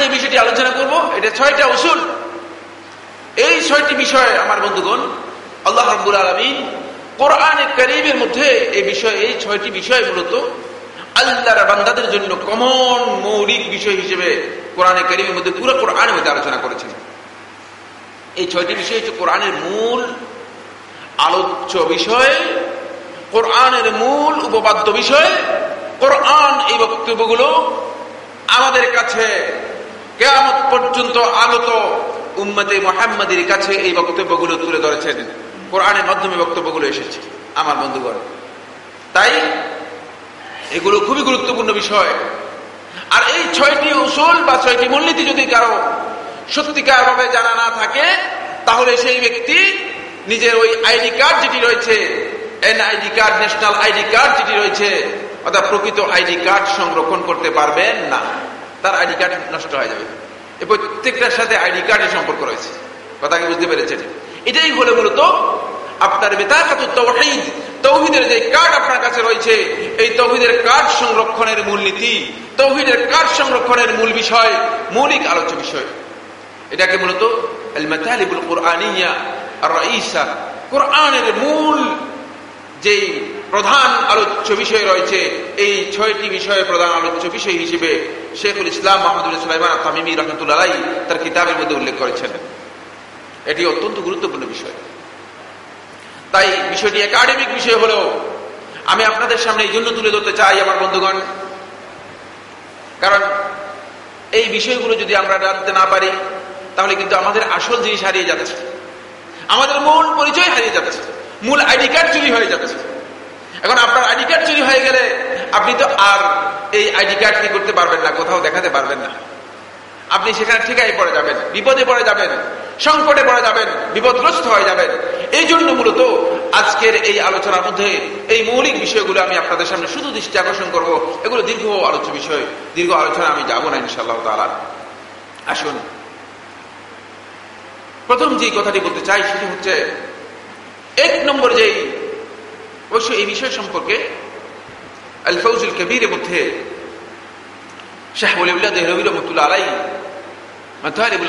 যে বিষয়টি আলোচনা করব, এটা ছয়টা উসুল। এই ছয়টি বিষয়, আমার বন্ধুগণ, আল্লাহ রব্বুল আলমিন কোরআন করিমের মধ্যে এই বিষয় এই ছয়টি বিষয় মূলত আল্লাহর বান্দাদের জন্য কমন মৌলিক বিষয় হিসেবে কোরআনে করিমের মধ্যে পুরো কোরআনের মধ্যে আলোচনা করেছেন। এই ছয়টি বিষয় হচ্ছে কোরআনের মূল আলোচ্য বিষয়, কোরআনের মূল উপপাদ্য বিষয়। কোরআন এই বক্তব্যগুলো আমাদের কাছে কেয়ামত পর্যন্ত আগত উম্মতে মোহাম্মদের কাছে এই বক্তব্যগুলো তুলে ধরেছেন। কোরআনের মাধ্যমে বক্তব্যগুলো এসেছে আমার বন্ধুগণ। তাই এগুলো খুবই গুরুত্বপূর্ণ বিষয়। আর এই ছয়টি উসুল বা ছয়টি মূলনীতি যদি কারও সত্যিকার ভাবে জানা না থাকে, তাহলে সেই ব্যক্তি নিজের ওই আইডি কার্ড যেটি রয়েছে N ID card, national ID card যেটি রয়েছে, অর্থাৎ প্রকৃত আইডি কার্ড সংরক্ষণ করতে পারবেন না। তার আইডি কার্ড নষ্ট হয়ে যাবে। এ প্রত্যেকটার সাথে আইডি কার্ডের সম্পর্ক রয়েছে। কথা কি বুঝতে পেরেছেন? এটাই হলে মূলত আপনার তৌহিদ তৌহিদের যে কার্ড আপনার কাছে রয়েছে, এই তৌহিদের কার্ড সংরক্ষণের মূলনীতি তৌহিদের কার্ড সংরক্ষণের মূল বিষয়, মৌলিক আলোচ্য বিষয়। এটাকে মূলত কোরআনের মূল যেই প্রধান আলোচ্য বিষয় রয়েছে। এই ছয়টি বিষয়ে প্রধান আলোচ্য বিষয় হিসেবে শেখুল ইসলাম মাহমুদুল সুলাইমান তামিমি রহমতুল্লাহ তার কিতাবের মধ্যে উল্লেখ করেছেন। এটি অত্যন্ত গুরুত্বপূর্ণ বিষয়। তাই বিষয়টি একাডেমিক বিষয় হলেও আমি আপনাদের সামনে এই জন্য তুলে ধরতে চাই আমার বন্ধুগণ। কারণ এই বিষয়গুলো যদি আমরা জানতে না পারি, তাহলে কিন্তু আমাদের আসল জিনিস হারিয়ে যাচ্ছে। আমাদের মূল পরিচয় হারিয়ে যাচ্ছে। মূল আইডি কার্ড চুরি হয়ে যাচ্ছে। এখন আপনার আইডি কার্ড চুরি হয়ে গেলে আপনি তো আর এই আইডি কার্ড কি করতে পারবেন না, কোথাও দেখাতে পারবেন না। আপনি সেখানে ঠিকাই পড়ে যাবেন, বিপদে পড়ে যাবেন, সংকটে পড়ে যাবেন, বিপদগ্রস্ত হয়ে যাবেন। এই জন্য মূলত আজকের এই আলোচনার মধ্যে এই মৌলিক বিষয়গুলো আমি আপনাদের সামনে শুধু দৃষ্টি আকর্ষণ করব, এগুলো দীর্ঘ আলোচ্য বিষয়। দীর্ঘ আলোচনা আমি যাব না ইনশাল্লাহ তালা আসুন। প্রথম যে কথাটি বলতে চাই, সেটি হচ্ছে এক নম্বর যেই অবশ্য এই বিষয় সম্পর্কে আল ফৌজুল কবিরের মধ্যে দেহরবি রহমতুল্লাহ আলাই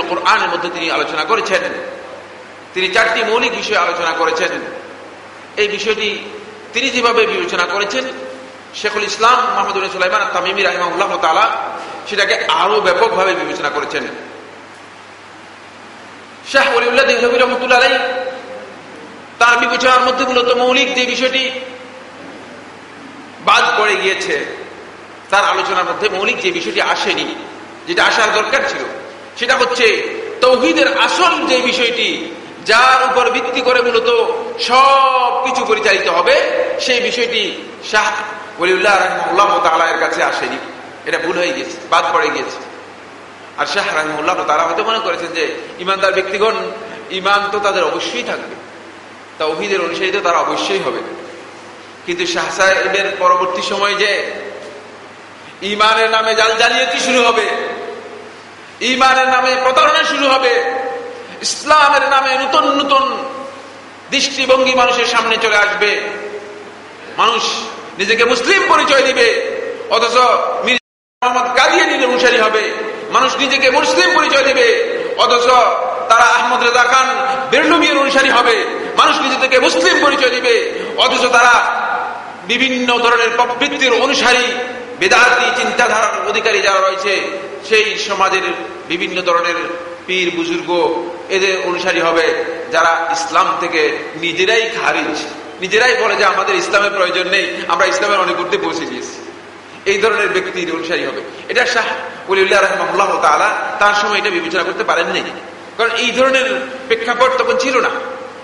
কোরআনের মধ্যে তিনি আলোচনা করেছেন। তিনি চারটি মৌলিক বিষয়ে আলোচনা করেছেন। এই বিষয়টি তিনি যেভাবে বিবেচনা করেছেন, শেখুল ইসলাম মাহমুদুল সুলাইমান তামিমি রাহিমাউল্লাহ তালা সেটাকে আরও ব্যাপকভাবে বিবেচনা করেছেন। শাহ ওলিউল্লাহ দেহরবি রহমতুল্লাহ আলাই তার বিবেচনার মধ্যে মূলত মৌলিক যে বিষয়টি বাদ পড়ে গিয়েছে, তার আলোচনার মধ্যে মৌলিক যে বিষয়টি আসেনি, যেটা আসার দরকার ছিল, সেটা হচ্ছে তৌহিদের আসল যে বিষয়টি, যার উপর ভিত্তি করে মূলত সব কিছু পরিচালিত হবে, সেই বিষয়টি শাহ ওলিউল্লাহ রহমুল্লাহ তালার কাছে আসেনি। এটা ভুল হয়ে গেছে বাদ পড়ে গিয়েছে। আর শাহ রহমুল্লাহ তারা হয়তো মনে করেছেন যে, ইমানদার ব্যক্তিগণ, ইমান তো তাদের অবশ্যই থাকবে। তৌহিদের অনুসারী তো তারা অবশ্যই হবে। কিন্তু শাহ সাহেবের পরবর্তী সময় যে ইমানের নামে জাল জালিয়াতি শুরু হবে, ইমানের নামে প্রতারণা শুরু হবে, ইসলামের নামে নতুন নতুন দৃষ্টিভঙ্গি মানুষের সামনে চলে আসবে, মানুষ নিজেকে মুসলিম পরিচয় দিবে, অথচ মোহাম্মদ কাদিয়ানির অনুসারী হবে, মানুষ নিজেকে মুসলিম পরিচয় দিবে, অথচ তারা আহমদ রেজা খান বেরলুমিয়ার অনুসারী হবে মানুষ নিজেদেরকে মুসলিম পরিচয় দিবে। অথচ তারা বিভিন্ন ধরনের প্রবৃত্তির অনুসারী বেদাতি চিন্তাধারার অধিকারী যারা রয়েছে, সেই সমাজের বিভিন্ন ধরনের পীর, বুজুর্গ, এদের অনুসারী হবে যারা ইসলাম থেকে নিজেরাই খারিজ। নিজেরাই বলে যে আমাদের ইসলামের প্রয়োজন নেই, আমরা ইসলামের অনেক উর্ধে পৌঁছে গিয়েছি এই ধরনের ব্যক্তির অনুসারী হবে। এটা শাহ উলিউল্লাহ রহমাল্লাহ তার সময় এটা বিবেচনা করতে পারেননি। কারণ এই ধরনের প্রেক্ষাপট তখন ছিল না।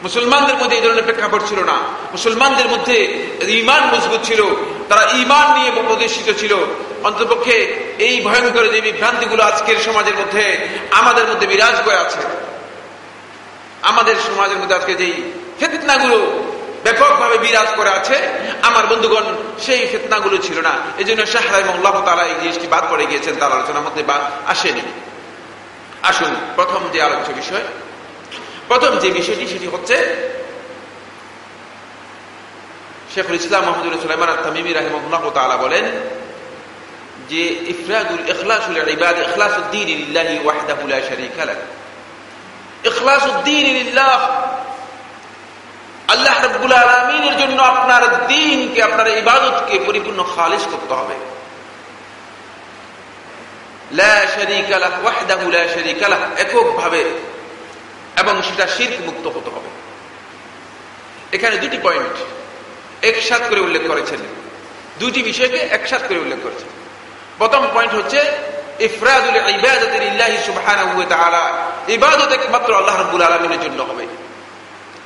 মুসলমানদের মধ্যে এই ধরনের প্রেক্ষাপট ছিল না। মুসলমানদের মধ্যে ইমান মজবুত ছিল। তারা ইমান নিয়ে প্রতিষ্ঠিত ছিল। অন্তপক্ষে এই ভয়ঙ্কর যে বিভ্রান্তিগুলো আজকের সমাজের মধ্যে, আমাদের মধ্যে বিরাজ করে আছে। আমাদের সমাজের মধ্যে আজকে যেই ফেতনাগুলো ব্যাপকভাবে বিরাজ করে আছে, আমার বন্ধুগণ, সেই ফেতনাগুলো ছিল না। এই জন্য শাহরাই মোল্লাহ তালা এই জিনিসটি বাদ পড়ে গিয়েছেন, তার আলোচনার মধ্যে বা আসেনি। আসুন, প্রথম যে আলোচ্য বিষয় প্রথম যে বিষয়টি সেটি হচ্ছে শেখুল ইসলাম মোহাম্মদুল সুলাইমান তামিমি রাহিমুল্লাহ তালা বলেন যে ইফরাদুল ইখলাসুল ইবাদ, ইখলাসুদ্দিন লিল্লাহি ওয়াহদাহু লা শারীকা লাহ। ইখলাসুদ্দিন লিল্লাহ, আল্লাহ রাব্বুল আলামিনের জন্য আপনার দ্বীনকে আপনার ইবাদতকে পরিপূর্ণ খালিস করতে হবে। লা শারীকা লাহ, ওয়াহদাহু লা শারীকা লাহ। এককভাবে এবং সেটা শিরক মুক্ত হতে হবে। এখানে দুটি পয়েন্ট একসাথ করে উল্লেখ করেছেন। দুটি বিষয়কে একসাথ করে উল্লেখ করেছেন। প্রথম পয়েন্ট হচ্ছে, ইফরাদুল ইবাদতিল ইল্লাহি সুবহানাহু ওয়া তাআলা ইবাদত একমাত্র আল্লাহ রাব্বুল আলামিনের জন্য হবে।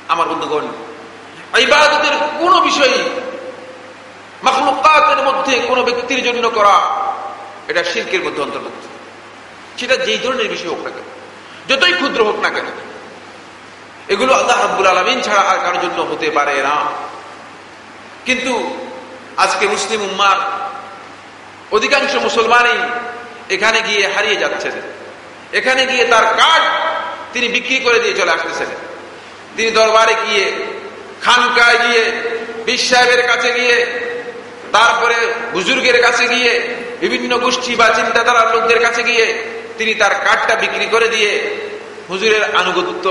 আমার বন্ধুগণ, ইবাদতের কোন বিষয় মাখলুকাতের মধ্যে কোন ব্যক্তির জন্য করা, এটা শিরকের মধ্যে অন্তর্ভুক্ত। সেটা যেই ধরনের বিষয় হোক না কেন, যতই ক্ষুদ্র হোক না কেন এগুলো আল্লাহ রাব্বুল আলামিন ছাড়া আর কারোর জন্য হতে পারে না। কিন্তু আজকে মুসলিম উম্মার অধিকাংশ মুসলমানই এখানে গিয়ে হারিয়ে যাচ্ছেন। এখানে গিয়ে তার কার্ড তিনি বিক্রি করে দিয়ে চলে আসতেছেন। তিনি দরবারে গিয়ে, খানকায় গিয়ে বিশ সাহেবের কাছে গিয়ে, তারপরে বুজুর্গের কাছে গিয়ে, বিভিন্ন গোষ্ঠী বা চিন্তাধারার লোকদের কাছে গিয়ে তিনি তার কার্ডটা বিক্রি করে দিয়ে হুজুরের আনুগত্য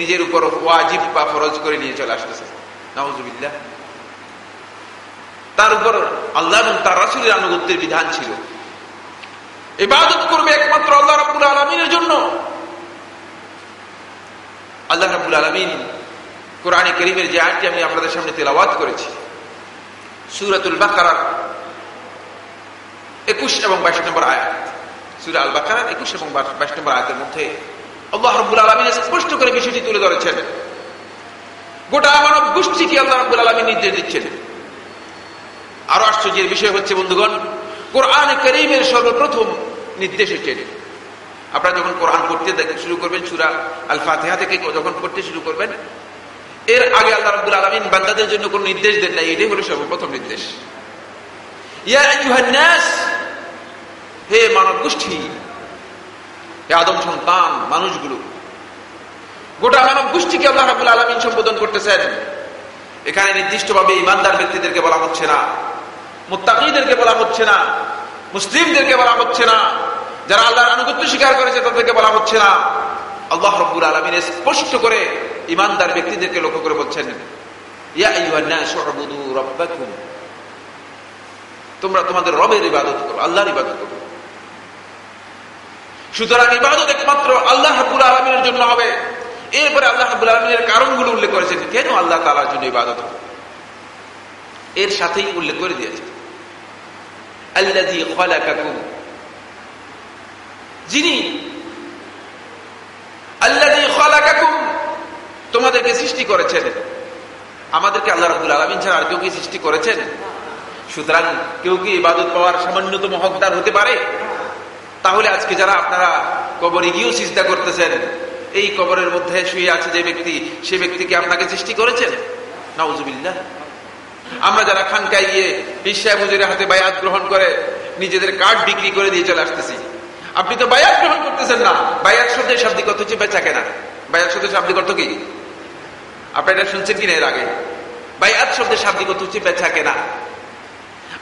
নিজের উপর ওয়াজিব বা ফরজ করে নিয়ে চলে আসতেছে। নওয়াজুবিল্লাহ তার উপর আল্লাহ এবং তার রাসুলের আনুগত্যের বিধান ছিল। ইবাদত করবে একমাত্র আল্লাহ রাব্বুল আলমিনের জন্য। আল্লাহ রাব্বুল আলমিন কোরআনে করিমের যে আয়টি আমি আপনাদের সামনে তেলাওয়াত করেছি, সুরাতুল বাকারার একুশ এবং বাইশ নম্বর আয়াত। সুরা আল বাকারার একুশ এবং বাইশ নম্বর আয়াতের মধ্যে আল্লাহ রাব্বুল আলমিন স্পষ্ট করে বিষয়টি তুলে ধরেছেন। গোটা মানব গোষ্ঠীকে আল্লাহ রাব্বুল আলমিন নির্দেশ দিচ্ছেন। আরও আশ্চর্যের বিষয় হচ্ছে, বন্ধুগণ, কোরআন করিমের সর্বপ্রথম নির্দেশ হচ্ছে আপনারা যখন কোরআন পড়তে শুরু করবেন, সুরা আল ফাতেহা থেকে যখন পড়তে শুরু করবেন, এর আগে আল্লাহ রাব্বুল আলামিন বান্দাদের জন্য কোন নির্দেশ দেন নাই, এটাই হলো সর্বপ্রথম নির্দেশ। হে মানব গোষ্ঠী আদম সন্তান, মানুষগুলো। গোটা মানব গোষ্ঠীকে আল্লাহ রাব্বুল আলামিন সম্বোধন করতেছেন। এখানে নির্দিষ্টভাবে ইমানদার ব্যক্তিদেরকে বলা হচ্ছে না, মুত্তাকিদেরকে বলা হচ্ছে না, মুসলিমদেরকে বলা হচ্ছে না, যারা আল্লাহর আনুগত্য স্বীকার করেছে তাদেরকে বলা হচ্ছে না। আল্লাহ রব্বুল আলমিন স্পষ্ট করে ইমানদার ব্যক্তিদেরকে লক্ষ্য করে বলছেন তোমরা তোমাদের রবের ইবাদত করো, আল্লাহর ইবাদত করো। সুতরাং ইবাদত একমাত্র আল্লাহ হাবুল আলমিনের জন্য হবে। এরপরে আল্লাহ হাবুল আলমিনের কারণগুলো উল্লেখ করেছেন কেন আল্লাহ তালার জন্য ইবাদত হবে? এর সাথেই উল্লেখ করে দিয়েছে। যিনি তোমাদেরকে সৃষ্টি করেছেন। আমাদেরকে আল্লাহ রাবুল আলমিন ছাড়া আর কেউ কি সৃষ্টি করেছেন? সুতরাং কেউ কি ইবাদত পাওয়ার সামান্যতম হকদার হতে পারে? তাহলে আজকে যারা আপনারা কবরে গিয়েও চিন্তা করতেছেন, এই কবরের মধ্যে শুয়ে আছে যে ব্যক্তি, সে ব্যক্তিকে আপনাকে সৃষ্টি করেছেন? নাউজুবিল্লাহ। আমরা যারা খানকায় গিয়ে বিশ্বায় মজুরের হাতে বায়াত গ্রহণ করে, নিজেদের কার্ড বিক্রি করে দিয়ে চলে আসতেছি। আপনি তো বায়াত গ্রহণ করতেছেন না। বায়াত শব্দের শাব্দিক অর্থ হচ্ছে বেচা কেনা। বায়াত শব্দের শাব্দিক অর্থ কি? আপনি এটা শুনছেন কিনা এর আগে? বায়াত শব্দের শাব্দিক অর্থ হচ্ছে বেচা কেনা।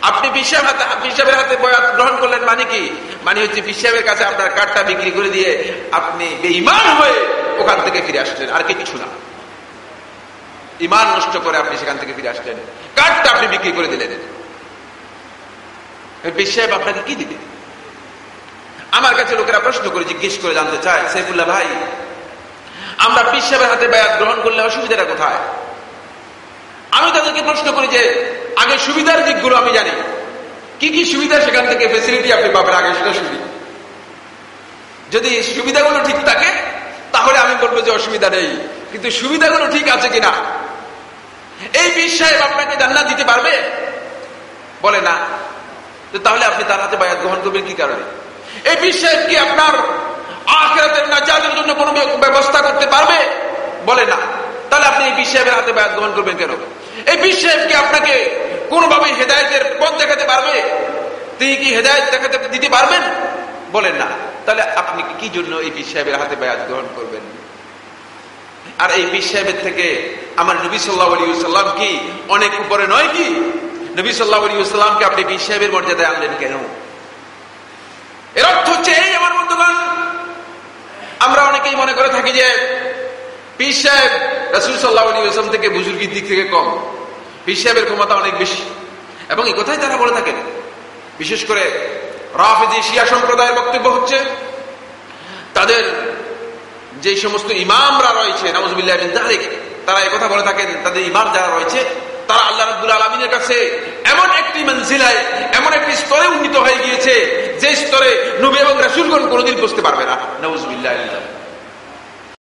আপনি বিশ্বাস হাতে বিশ্বাবের হাতে বয়াত গ্রহণ করলেন মানে কি? মানে হচ্ছে বিশ্বাবের কাছে আপনার কার্ডটা বিক্রি করে দিয়ে আপনি বেইমান হয়ে ওখান থেকে ফিরে আসলেন। আর কিছু না। ইমান নষ্ট করে আপনি সেখান থেকে ফিরে আসলেন। কার্ডটা আপনি বিক্রি করে দিলেন। বিশ্বাব আপনাকে কি দিবে? আমার কাছে লোকেরা প্রশ্ন করে, জিজ্ঞেস করে জানতে চায়, সাইফুল্লাহ ভাই, আমরা বিশ্বাবের হাতে বায়াত গ্রহণ করলে অসুবিধাটা কোথায়? আমি তাদেরকে প্রশ্ন করি যে আগে সুবিধার দিকগুলো আমি জানি। কি কি সুবিধা সেখান থেকে ফেসিলিটি আপনি পাবেন আগে সেটা শুনি। যদি সুবিধাগুলো ঠিক থাকে, তাহলে আমি বলব যে অসুবিধা নেই। কিন্তু সুবিধাগুলো ঠিক আছে কিনা? এই বিশ সাহেব আপনাকে জান্নাত দিতে পারবে? বলে না। তাহলে আপনি তার হাতে বায়াত গ্রহণ করবেন কি কারণে? এই বিশ সাহেব কি আপনার আখেরাতের নাজাদের জন্য কোনো ব্যবস্থা করতে পারবে? বলে না। তাহলে আপনি এই বিশ সাহেবের হাতে বায়াত গ্রহণ করবেন কেন? এই বিশ সাহেব কি আপনাকে কোনোভাবে হেদায়তের পথ দেখাতে পারবে? তিনি কি হেদায়ত দেখাতে দিতে পারবেন? বলেন না। তাহলে আপনি কি জন্য এই বিশ সাহেবের হাতে বায়াত গ্রহণ করবেন? আর এই বিশ সাহেবের থেকে আমার নবী সাল্লাহ সাল্লাম কি অনেক উপরে নয় কি? নবী সাল্লাহ সাল্লামকে আপনি বিশ সাহেবের মর্যাদায় আনলেন কেন? এর অর্থ হচ্ছে এই, আমার বন্ধুগণ, আমরা অনেকেই মনে করে থাকি যে পীর সাহেব রাসুল সাল্লাহ আলী আসলাম থেকে বুজুর্গির দিক থেকে কম। পীর সাহেবের ক্ষমতা অনেক বেশি। এবং এই কথাই তারা বলে থাকেন। বিশেষ করে রাফেজি শিয়া সম্প্রদায়ের বক্তব্য হচ্ছে, তাদের যে সমস্ত ইমামরা রয়েছে নওয়াজবিল্লাহ তারা কথা বলে থাকেন, তাদের ইমাম যারা রয়েছে, তারা আল্লাহ রাব্দুল আলমিনের কাছে এমন একটি মঞ্জিলায়, এমন একটি স্তরে উন্নীত হয়ে গিয়েছে, যে স্তরে নবী এবং রাসুলগণ কোনোদিন বসতে পারবে না। নওয়াজবিল্লাহ